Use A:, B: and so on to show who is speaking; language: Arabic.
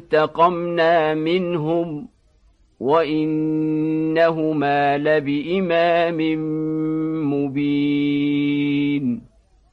A: فانتقمنا منهم وإنهما لبإمام مبين.